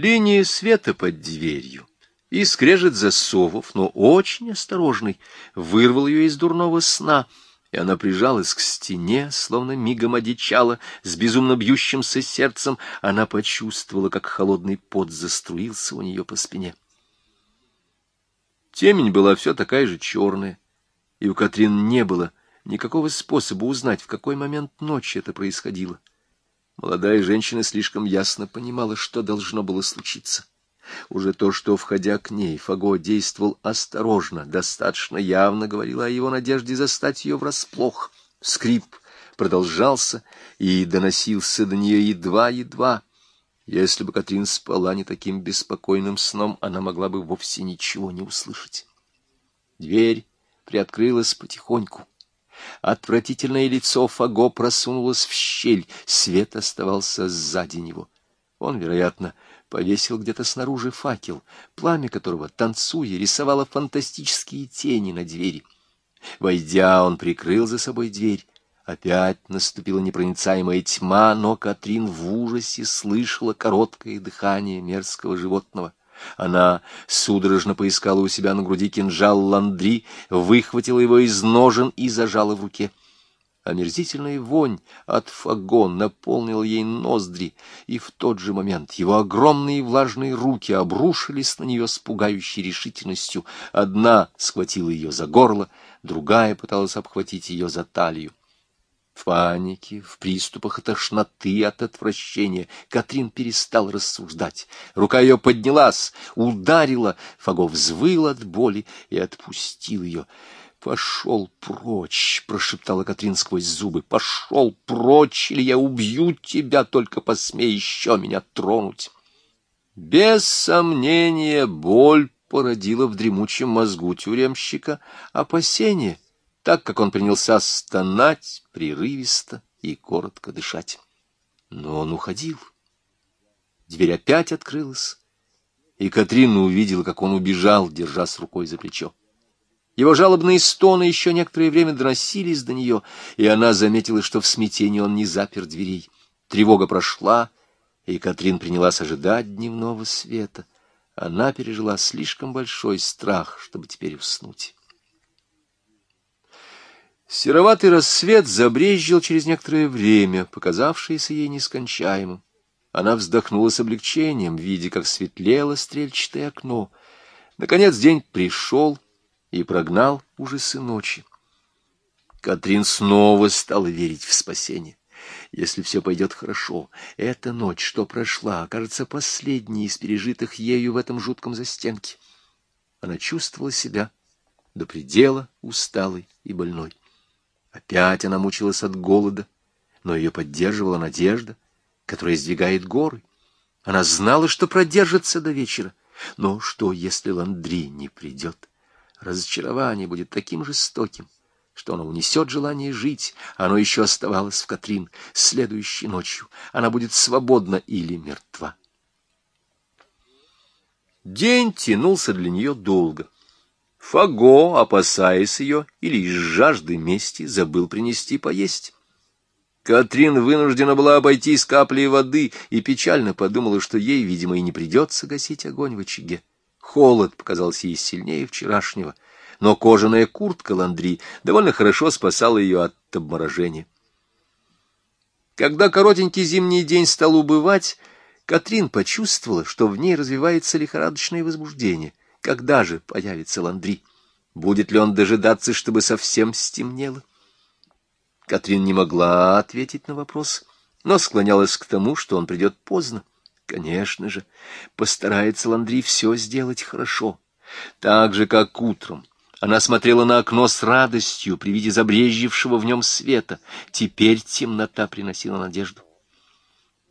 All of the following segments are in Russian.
Линия света под дверью и скрежет засовов, но очень осторожный, вырвал ее из дурного сна, и она прижалась к стене, словно мигом одичала, с безумно бьющимся сердцем, она почувствовала, как холодный пот заструился у нее по спине. Темень была все такая же черная, и у Катрин не было никакого способа узнать, в какой момент ночи это происходило. Молодая женщина слишком ясно понимала, что должно было случиться. Уже то, что, входя к ней, Фаго действовал осторожно, достаточно явно говорило о его надежде застать ее врасплох. Скрип продолжался и доносился до нее едва-едва. Если бы Катрин спала не таким беспокойным сном, она могла бы вовсе ничего не услышать. Дверь приоткрылась потихоньку. Отвратительное лицо Фаго просунулось в щель, свет оставался сзади него. Он, вероятно, повесил где-то снаружи факел, пламя которого, танцуя, рисовало фантастические тени на двери. Войдя, он прикрыл за собой дверь. Опять наступила непроницаемая тьма, но Катрин в ужасе слышала короткое дыхание мерзкого животного. Она судорожно поискала у себя на груди кинжал ландри, выхватила его из ножен и зажала в руке. Омерзительная вонь от фагон наполнила ей ноздри, и в тот же момент его огромные влажные руки обрушились на нее с пугающей решительностью. Одна схватила ее за горло, другая пыталась обхватить ее за талию. В панике, в приступах тошноты от отвращения Катрин перестал рассуждать. Рука ее поднялась, ударила, Фаго взвыл от боли и отпустил ее. «Пошел прочь!» — прошептала Катрин сквозь зубы. «Пошел прочь, или я убью тебя, только посмей еще меня тронуть!» Без сомнения, боль породила в дремучем мозгу тюремщика опасение, так как он принялся стонать прерывисто и коротко дышать. Но он уходил. Дверь опять открылась, и Катрина увидела, как он убежал, держась рукой за плечо. Его жалобные стоны еще некоторое время доносились до нее, и она заметила, что в смятении он не запер дверей. Тревога прошла, и Катрин принялась ожидать дневного света. Она пережила слишком большой страх, чтобы теперь уснуть. Сероватый рассвет забрезжил через некоторое время, показавшееся ей нескончаемым. Она вздохнула с облегчением, видя, как светлело стрельчатое окно. Наконец день пришел — и прогнал ужасы ночи. Катрин снова стала верить в спасение. Если все пойдет хорошо, эта ночь, что прошла, окажется последней из пережитых ею в этом жутком застенке. Она чувствовала себя до предела усталой и больной. Опять она мучилась от голода, но ее поддерживала надежда, которая сдвигает горы. Она знала, что продержится до вечера, но что, если Ландри не придет? Разочарование будет таким жестоким, что оно унесет желание жить, оно еще оставалось в Катрин. Следующей ночью она будет свободна или мертва. День тянулся для нее долго. Фаго, опасаясь ее или из жажды мести, забыл принести поесть. Катрин вынуждена была обойтись каплей воды и печально подумала, что ей, видимо, и не придется гасить огонь в очаге. Холод показался ей сильнее вчерашнего, но кожаная куртка Ландри довольно хорошо спасала ее от обморожения. Когда коротенький зимний день стал убывать, Катрин почувствовала, что в ней развивается лихорадочное возбуждение. Когда же появится Ландри? Будет ли он дожидаться, чтобы совсем стемнело? Катрин не могла ответить на вопрос, но склонялась к тому, что он придет поздно. Конечно же, постарается Ландри все сделать хорошо. Так же, как утром. Она смотрела на окно с радостью при виде забрежевшего в нем света. Теперь темнота приносила надежду.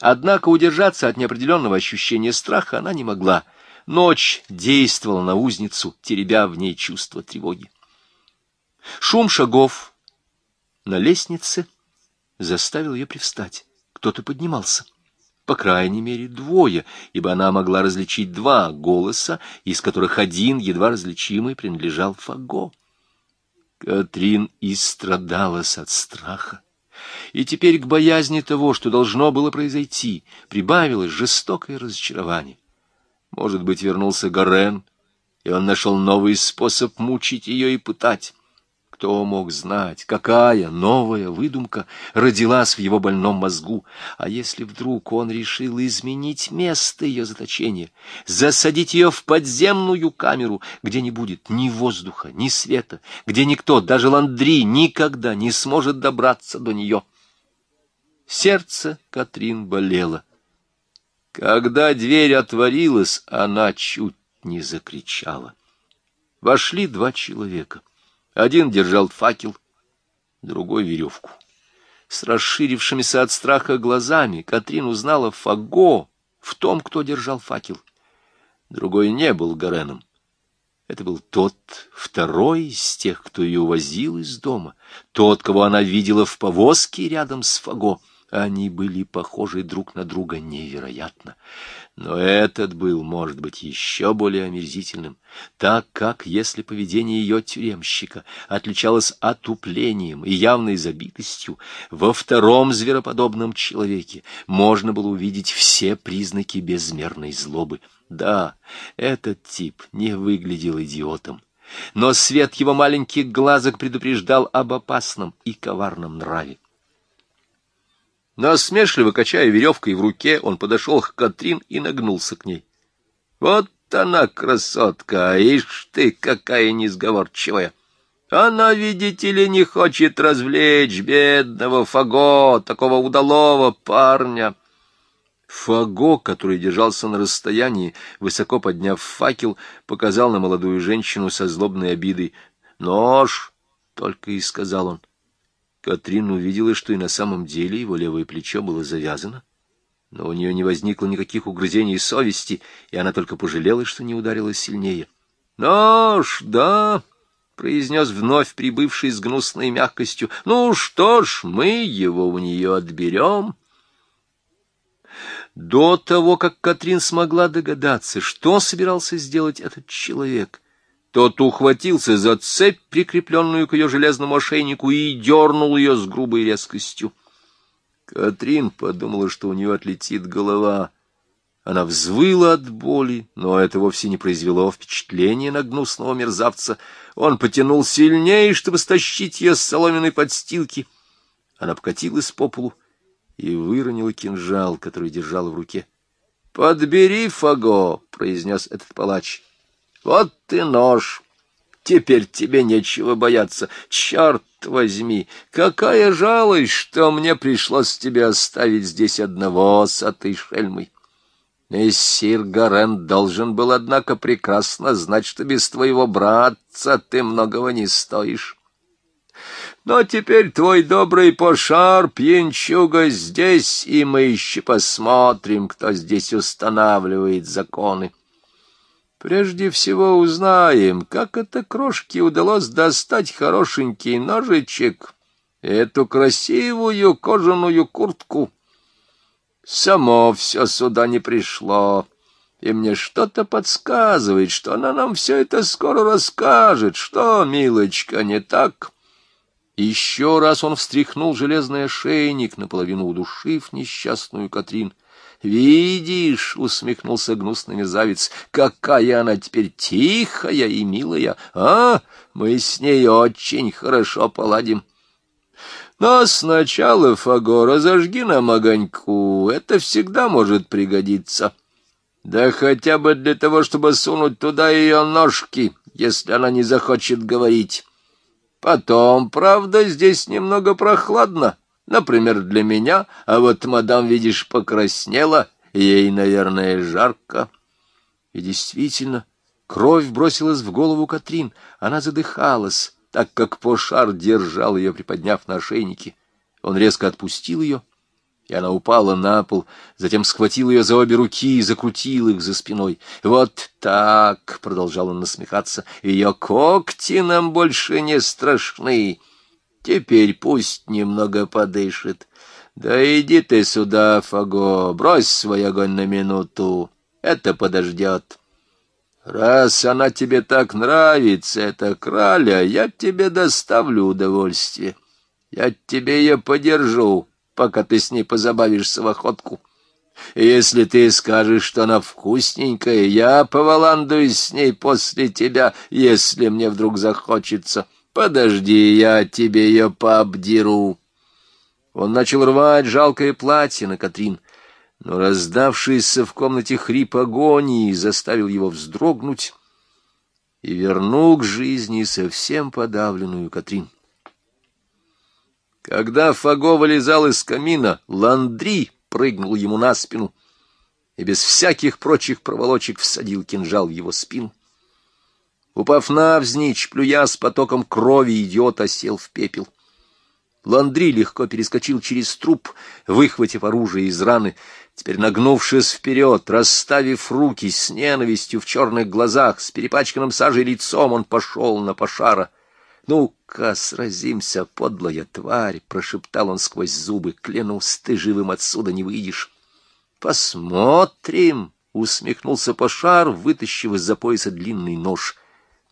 Однако удержаться от неопределенного ощущения страха она не могла. Ночь действовала на узницу, теребя в ней чувство тревоги. Шум шагов на лестнице заставил ее привстать. Кто-то поднимался по крайней мере, двое, ибо она могла различить два голоса, из которых один, едва различимый, принадлежал Фаго. Катрин истрадалась от страха. И теперь к боязни того, что должно было произойти, прибавилось жестокое разочарование. Может быть, вернулся Горен, и он нашел новый способ мучить ее и пытать. Кто мог знать, какая новая выдумка родилась в его больном мозгу? А если вдруг он решил изменить место ее заточения, засадить ее в подземную камеру, где не будет ни воздуха, ни света, где никто, даже Ландри, никогда не сможет добраться до нее? Сердце Катрин болело. Когда дверь отворилась, она чуть не закричала. Вошли два человека. Один держал факел, другой — веревку. С расширившимися от страха глазами Катрин узнала Фаго в том, кто держал факел. Другой не был Гореном. Это был тот, второй из тех, кто ее увозил из дома, тот, кого она видела в повозке рядом с Фаго. Они были похожи друг на друга невероятно. Но этот был, может быть, еще более омерзительным, так как, если поведение ее тюремщика отличалось отуплением и явной забитостью, во втором звероподобном человеке можно было увидеть все признаки безмерной злобы. Да, этот тип не выглядел идиотом, но свет его маленьких глазок предупреждал об опасном и коварном нраве. Насмешливо качая веревкой в руке, он подошел к Катрин и нагнулся к ней. «Вот она, красотка, ишь ты, какая несговорчивая! Она, видите ли, не хочет развлечь бедного Фаго, такого удалого парня!» Фаго, который держался на расстоянии, высоко подняв факел, показал на молодую женщину со злобной обидой. «Нож!» — только и сказал он. Катрин увидела, что и на самом деле его левое плечо было завязано, но у нее не возникло никаких угрызений совести, и она только пожалела, что не ударила сильнее. — Нож, да, — произнес вновь прибывший с гнусной мягкостью, — ну что ж, мы его у нее отберем. До того, как Катрин смогла догадаться, что собирался сделать этот человек — тот ухватился за цепь, прикрепленную к ее железному ошейнику, и дернул ее с грубой резкостью. Катрин подумала, что у нее отлетит голова. Она взвыла от боли, но это вовсе не произвело впечатления на гнусного мерзавца. Он потянул сильнее, чтобы стащить ее с соломенной подстилки. Она покатилась по полу и выронила кинжал, который держала в руке. — Подбери, Фаго, — произнес этот палач. Вот ты нож. Теперь тебе нечего бояться. Черт возьми, какая жалость, что мне пришлось тебя оставить здесь одного с этой шельмой. Мессир Гарен должен был, однако, прекрасно знать, что без твоего братца ты многого не стоишь. Но теперь твой добрый пошар, пьянчуга, здесь, и мы еще посмотрим, кто здесь устанавливает законы. Прежде всего узнаем, как это крошке удалось достать хорошенький ножичек, эту красивую кожаную куртку. Само все сюда не пришло, и мне что-то подсказывает, что она нам все это скоро расскажет. Что, милочка, не так?» Еще раз он встряхнул железный ошейник, наполовину удушив несчастную Катрин — «Видишь», — усмехнулся гнусный мерзавец, — «какая она теперь тихая и милая, а? Мы с ней очень хорошо поладим». Но сначала, Фаго, разожги нам огоньку, это всегда может пригодиться. Да хотя бы для того, чтобы сунуть туда ее ножки, если она не захочет говорить. Потом, правда, здесь немного прохладно, Например, для меня, а вот мадам, видишь, покраснела, ей, наверное, жарко. И действительно, кровь бросилась в голову Катрин, она задыхалась, так как Пошар держал ее, приподняв на ошейнике. Он резко отпустил ее, и она упала на пол, затем схватил ее за обе руки и закрутил их за спиной. «Вот так!» — продолжал он насмехаться. «Ее когти нам больше не страшны!» Теперь пусть немного подышит. Да иди ты сюда, Фаго, брось свой огонь на минуту. Это подождет. Раз она тебе так нравится, эта краля, я тебе доставлю удовольствие. Я тебе ее подержу, пока ты с ней позабавишься в охотку. Если ты скажешь, что она вкусненькая, я поваландуюсь с ней после тебя, если мне вдруг захочется. Подожди, я тебе ее пообдеру. Он начал рвать жалкое платье на Катрин, но раздавшийся в комнате хрип агонии заставил его вздрогнуть и вернул к жизни совсем подавленную Катрин. Когда Фаго вылезал из камина, Ландри прыгнул ему на спину и без всяких прочих проволочек всадил кинжал в его спину. Упав навзничь, плюя с потоком крови, идиот осел в пепел. Ландри легко перескочил через труп, выхватив оружие из раны. Теперь, нагнувшись вперед, расставив руки с ненавистью в черных глазах, с перепачканным сажей лицом, он пошел на пошара — «Ну-ка, сразимся, подлая тварь!» — прошептал он сквозь зубы. «Клянусь, ты живым отсюда не выйдешь!» «Посмотрим!» — усмехнулся Пошар, вытащив из-за пояса длинный нож.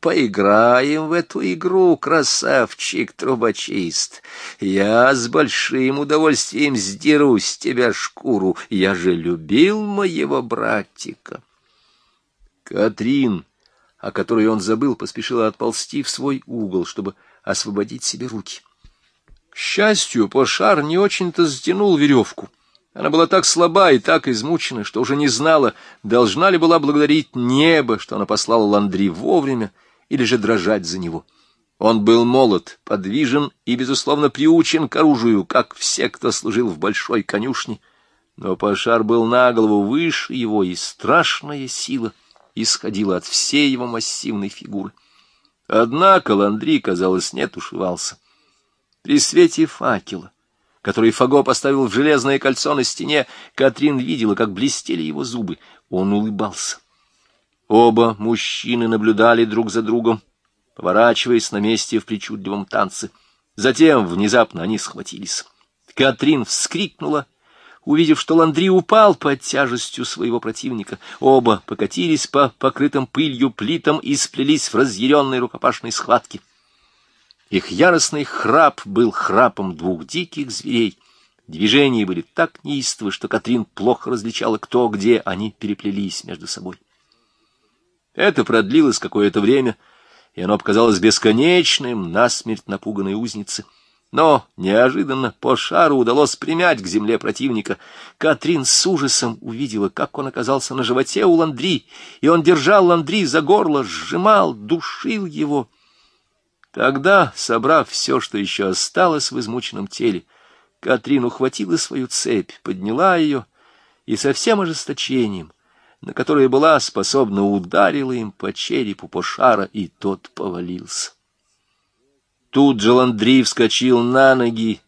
«Поиграем в эту игру, красавчик-трубочист! Я с большим удовольствием сдеру с тебя шкуру. Я же любил моего братика!» Катрин о которой он забыл, поспешила отползти в свой угол, чтобы освободить себе руки. К счастью, Пошар не очень-то затянул веревку. Она была так слаба и так измучена, что уже не знала, должна ли была благодарить небо, что она послала Ландри вовремя, или же дрожать за него. Он был молод, подвижен и, безусловно, приучен к оружию, как все, кто служил в большой конюшне. Но Пашар был на голову выше его, и страшная сила — исходила от всей его массивной фигуры. Однако Ландри, казалось, не тушевался. При свете факела, который Фаго поставил в железное кольцо на стене, Катрин видела, как блестели его зубы. Он улыбался. Оба мужчины наблюдали друг за другом, поворачиваясь на месте в причудливом танце. Затем внезапно они схватились. Катрин вскрикнула — увидев, что Ландри упал под тяжестью своего противника. Оба покатились по покрытым пылью плитам и сплелись в разъяренной рукопашной схватке. Их яростный храп был храпом двух диких зверей. Движения были так неистовы, что Катрин плохо различала, кто где они переплелись между собой. Это продлилось какое-то время, и оно показалось бесконечным, насмерть напуганной узнице — но неожиданно по шару удалось примять к земле противника. Катрин с ужасом увидела, как он оказался на животе у Ландри, и он держал Ландри за горло, сжимал, душил его. Тогда, собрав все, что еще осталось в измученном теле, Катрин ухватила свою цепь, подняла ее и со всем ожесточением, на которое была способна, ударила им по черепу Пошара, и тот повалился. Тут же Ландри вскочил на ноги,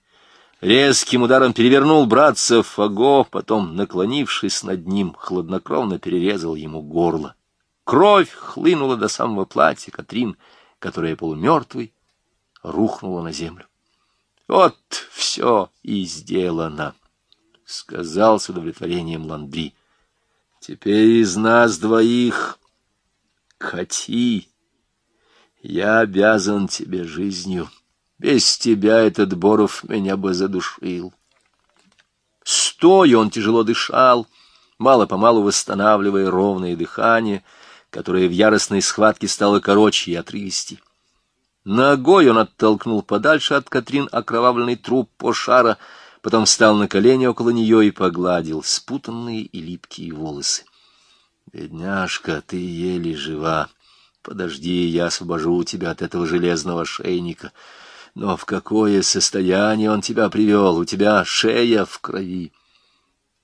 резким ударом перевернул братца Фаго, потом, наклонившись над ним, хладнокровно перерезал ему горло. Кровь хлынула до самого платья Катрин, которая полумертвой рухнула на землю. «Вот все и сделано», — сказал с удовлетворением Ландри. «Теперь из нас двоих Кати я обязан тебе жизнью. Без тебя этот Боров меня бы задушил. Стоя он тяжело дышал, мало-помалу восстанавливая ровное дыхание, которое в яростной схватке стало короче и отрывистей. Ногой он оттолкнул подальше от Катрин окровавленный труп Пошара, потом встал на колени около нее и погладил спутанные и липкие волосы. «Бедняжка, ты еле жива!» Подожди, я освобожу тебя от этого железного шейника. Но в какое состояние он тебя привел? У тебя шея в крови.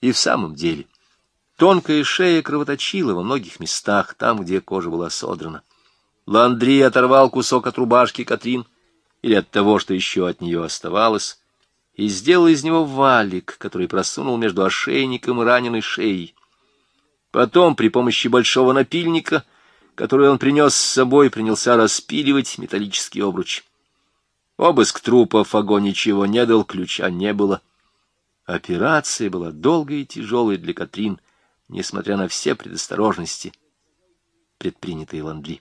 И в самом деле, тонкая шея кровоточила во многих местах, там, где кожа была содрана. Ландри оторвал кусок от рубашки Катрин, или от того, что еще от нее оставалось, и сделал из него валик, который просунул между ошейником и раненой шеей. Потом при помощи большого напильника — которую он принес с собой, принялся распиливать металлический обруч. Обыск трупа Фаго ничего не дал, ключа не было. Операция была долгой и тяжелой для Катрин, несмотря на все предосторожности, предпринятые Ландри.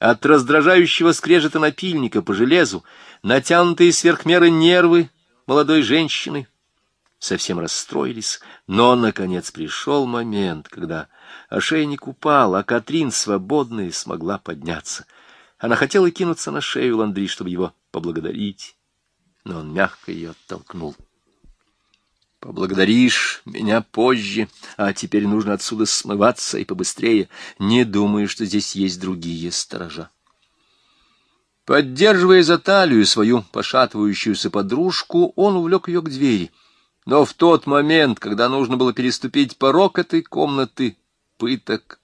От раздражающего скрежета напильника по железу, натянутые сверх меры нервы молодой женщины, совсем расстроились, но, наконец, пришел момент, когда ошейник упал, а Катрин, свободная, смогла подняться. Она хотела кинуться на шею Ландри, чтобы его поблагодарить, но он мягко ее оттолкнул. Поблагодаришь меня позже, а теперь нужно отсюда смываться и побыстрее. Не думаю, что здесь есть другие сторожа. Поддерживая за талию свою пошатывающуюся подружку, он увлек ее к двери. Но в тот момент, когда нужно было переступить порог этой комнаты пыток,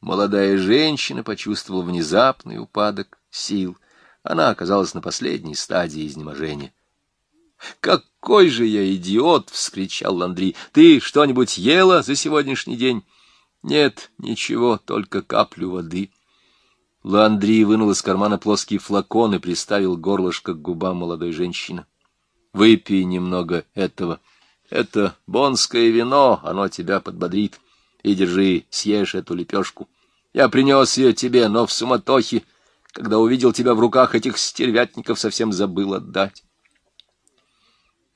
молодая женщина почувствовала внезапный упадок сил. Она оказалась на последней стадии изнеможения. «Какой же я идиот!» — вскричал Ландри. «Ты что-нибудь ела за сегодняшний день?» «Нет, ничего, только каплю воды». Ландри вынул из кармана плоский флакон и приставил горлышко к губам молодой женщины. «Выпей немного этого. Это бонское вино, оно тебя подбодрит. И держи, съешь эту лепешку. Я принес ее тебе, но в суматохе, когда увидел тебя в руках этих стервятников, совсем забыл отдать».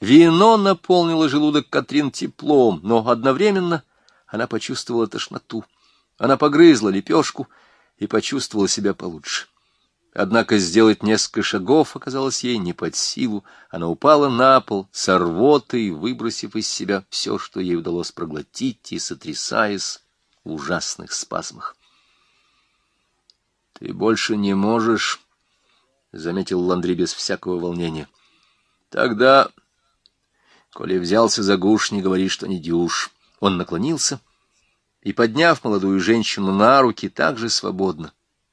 Вино наполнило желудок Катрин теплом, но одновременно она почувствовала тошноту. Она погрызла лепешку — и почувствовала себя получше. Однако сделать несколько шагов оказалось ей не под силу. Она упала на пол, с рвотой, выбросив из себя все, что ей удалось проглотить, и сотрясаясь в ужасных спазмах. — Ты больше не можешь, — заметил Ландри без всякого волнения. — Тогда, коли взялся за гуш, не говори, что не дюшь. Он наклонился и, подняв молодую женщину на руки так же свободно,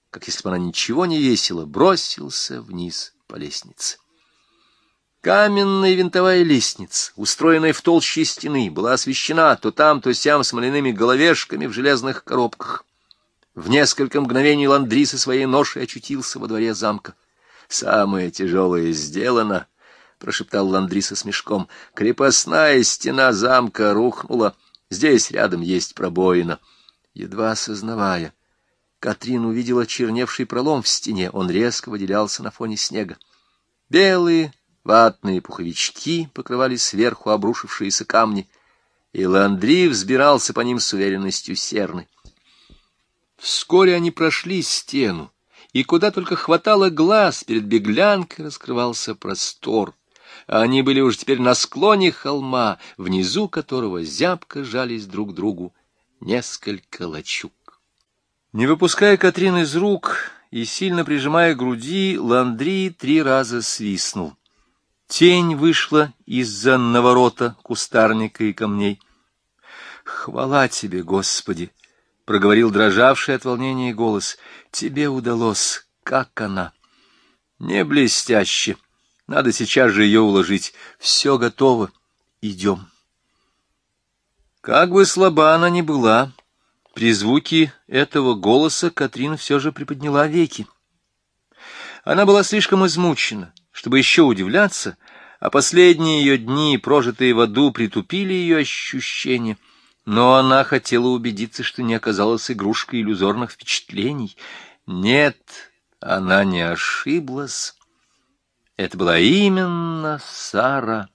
как если бы она ничего не весила, бросился вниз по лестнице. Каменная винтовая лестница, устроенная в толще стены, была освещена то там, то сям смоляными головешками в железных коробках. В несколько мгновений Ландри со своей ношей очутился во дворе замка. «Самое тяжелое сделано», — прошептал Ландри со смешком. «Крепостная стена замка рухнула». Здесь рядом есть пробоина. Едва осознавая, Катрин увидела черневший пролом в стене, он резко выделялся на фоне снега. Белые ватные пуховички покрывали сверху обрушившиеся камни, и Ландри взбирался по ним с уверенностью серны. Вскоре они прошли стену, и куда только хватало глаз, перед беглянкой раскрывался простор — они были уже теперь на склоне холма, внизу которого зябко жались друг другу несколько лачуг. Не выпуская Катрин из рук и сильно прижимая груди, Ландри три раза свистнул. Тень вышла из-за наворота кустарника и камней. «Хвала тебе, Господи!» — проговорил дрожавший от волнения голос. «Тебе удалось. Как она?» «Не блестяще», надо сейчас же ее уложить. Все готово. Идем. Как бы слаба она ни была, при звуке этого голоса Катрин все же приподняла веки. Она была слишком измучена, чтобы еще удивляться, а последние ее дни, прожитые в аду, притупили ее ощущения. Но она хотела убедиться, что не оказалась игрушкой иллюзорных впечатлений. Нет, она не ошиблась. Это была именно Сара.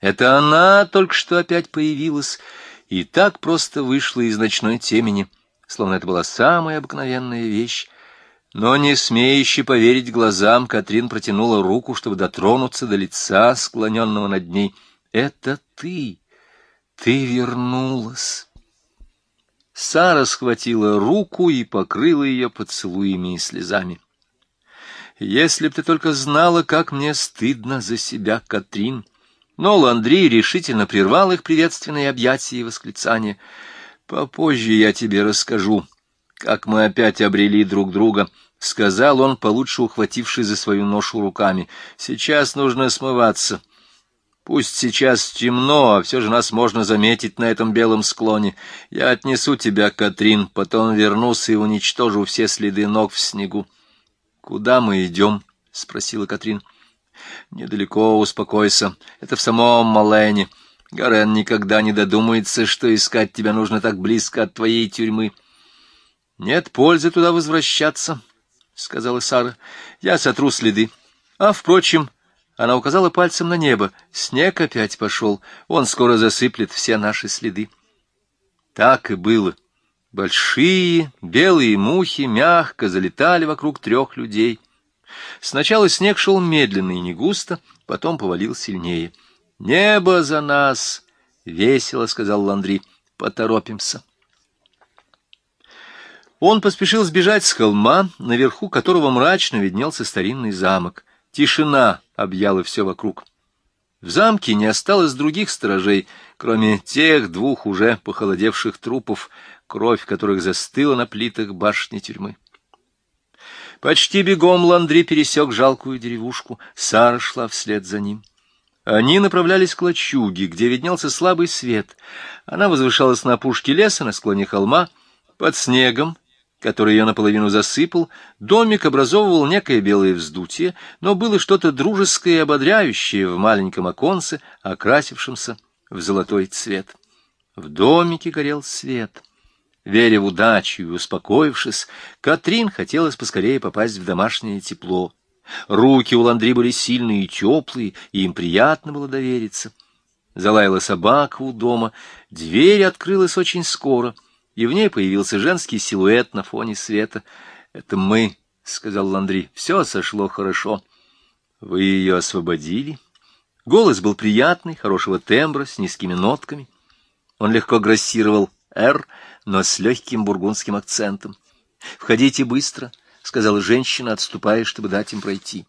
Это она только что опять появилась и так просто вышла из ночной темени, словно это была самая обыкновенная вещь. Но, не смеющий поверить глазам, Катрин протянула руку, чтобы дотронуться до лица, склоненного над ней. «Это ты! Ты вернулась!» Сара схватила руку и покрыла ее поцелуями и слезами. Если б ты только знала, как мне стыдно за себя, Катрин. Но Ландри решительно прервал их приветственные объятия и восклицания. Попозже я тебе расскажу, как мы опять обрели друг друга, — сказал он, получше ухвативший за свою ношу руками. Сейчас нужно смываться. Пусть сейчас темно, а все же нас можно заметить на этом белом склоне. Я отнесу тебя, Катрин, потом вернусь и уничтожу все следы ног в снегу. «Куда мы идем?» — спросила Катрин. «Недалеко, успокойся. Это в самом Малене. Гарен никогда не додумается, что искать тебя нужно так близко от твоей тюрьмы». «Нет пользы туда возвращаться», — сказала Сара. «Я сотру следы. А, впрочем, Она указала пальцем на небо. Снег опять пошел. Он скоро засыплет все наши следы. Так и было. Большие белые мухи мягко залетали вокруг трех людей. Сначала снег шел медленно и не густо, потом повалил сильнее. «Небо за нас!» — весело сказал Ландри. «Поторопимся». Он поспешил сбежать с холма, наверху которого мрачно виднелся старинный замок. Тишина объяла все вокруг. В замке не осталось других сторожей, кроме тех двух уже похолодевших трупов, кровь которых застыла на плитах башни тюрьмы. Почти бегом Ландри пересек жалкую деревушку, Сара шла вслед за ним. Они направлялись к лачуге, где виднелся слабый свет. Она возвышалась на опушке леса на склоне холма. Под снегом, который ее наполовину засыпал, домик образовывал некое белое вздутие, но было что-то дружеское и ободряющее в маленьком оконце, окрасившемся в золотой цвет. В домике горел свет. Веря в удачу и успокоившись, Катрин хотелось поскорее попасть в домашнее тепло. Руки у Ландри были сильные и теплые, и им приятно было довериться. Залаяла собака у дома, дверь открылась очень скоро, и в ней появился женский силуэт на фоне света. — Это мы, — сказал Ландри, — все сошло хорошо. — Вы ее освободили? Голос был приятный, хорошего тембра, с низкими нотками. Он легко грассировал «Р», но с легким бургундским акцентом. — Входите быстро, — сказала женщина, отступая, чтобы дать им пройти.